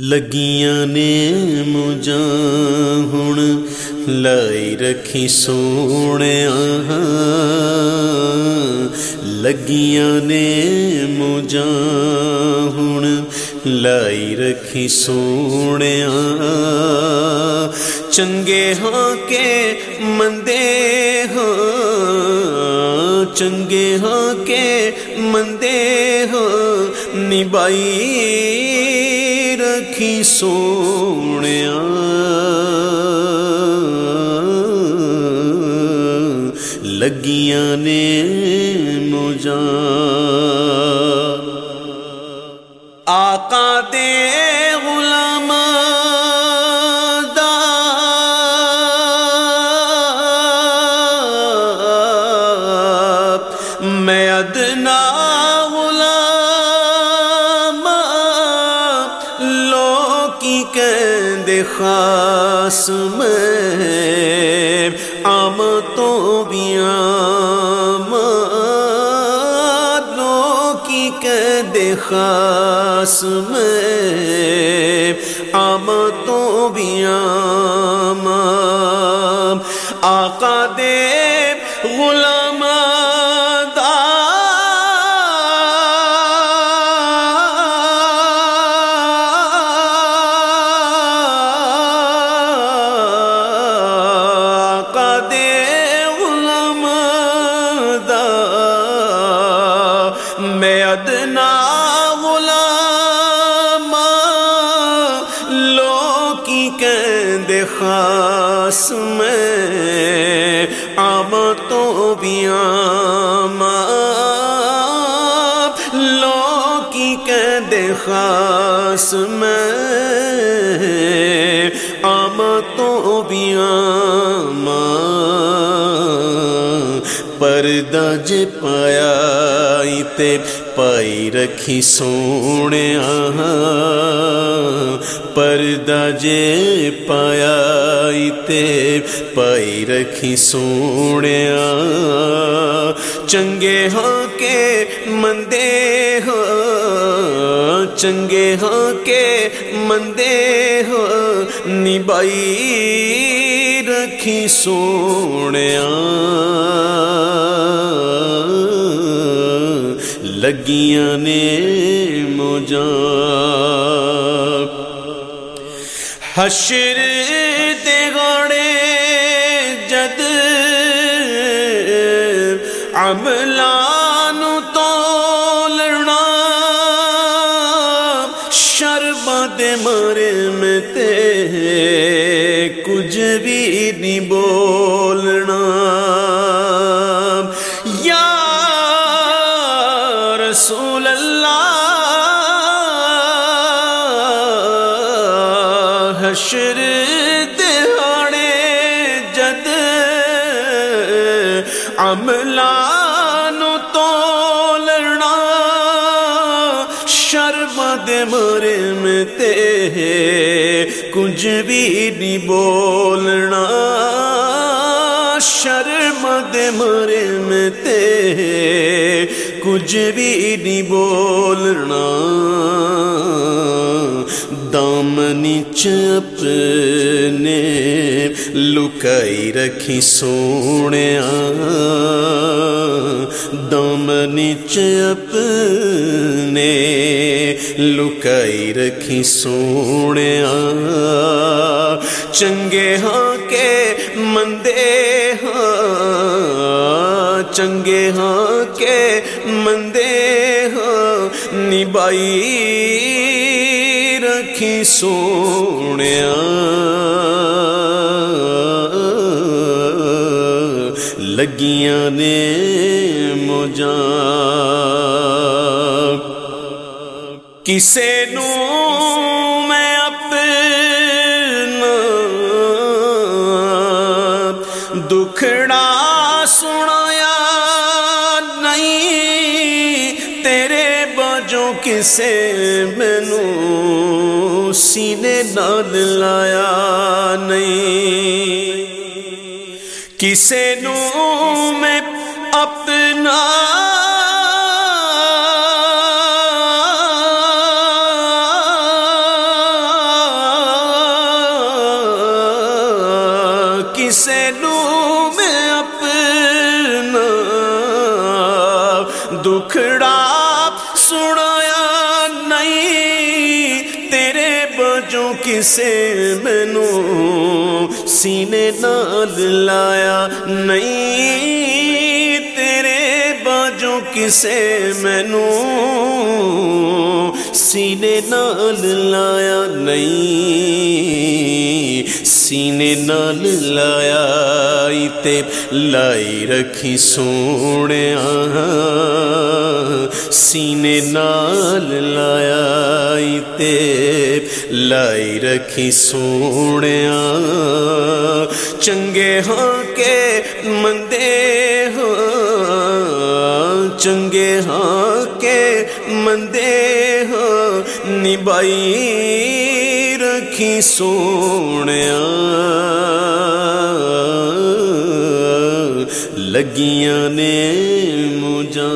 لگیاں نے مجھا ہوں لائی رکھی سونے لگیاں نے مجھا ہوں لائی رکھی سونے چنگے ہاں کے مندے ہاں چنگے ہاں کے مندے ہاں نبائی رکھی سونے لگیاں نے خاص میں آم تو بھی آم لو کی قید خاص میں آم تو بھی خاص میں آب تو بھی آم لو کی قید خاص میں آب تو بھی پردہ ج پایا تے پائی رکھی سونے پردہ جے پایا تے پائی رکھی سونے چنگے ہاں کے مندے ہاں چنگے ہاں کے مندے ہاں نبائی رکھی سونے لگیاں نے مجھا حشر دے گوڑے جد عملان تولنا شربت مرے میں تے کچھ بھی نہیں بولنا۔ رسول اللہ، حشر دہاڑے جد عملان تو شرمد مرے میں تے کچھ بھی نہیں بولنا۔ شرمد مرے میں تے کچھ بھی نہیں بولنا۔ دامنی اپنے لکائی رکھی سونے۔ دامنی اپنے لکائی رکھی سونے چنگے ہاں کے مندے ہاں چنگے ہاں کے مندے ہاں نبائی رکھی سونے لگیاں نے مجھا کسے نو میں اپنا دکھڑا سنایا نہیں؟ تیرے بجوں کسے مینو سینے نہ لایا نہیں؟ کسے نو میں اپنا دکھڑا سنایا نہیں تیرے بجوں کسے مینو سینے نال لایا نہیں تیرے بجوں کسے مینو سینے نال لایا نہیں سینے نال لایا تے لائی رکھی سونے سینے نال لایا تے لائی رکھی سونے چنگے ہاں کے مندے ہاں۔ چنگے ہاں کے مندے ہاں۔ نبائی رکھی سونے لگیاں نے مجھا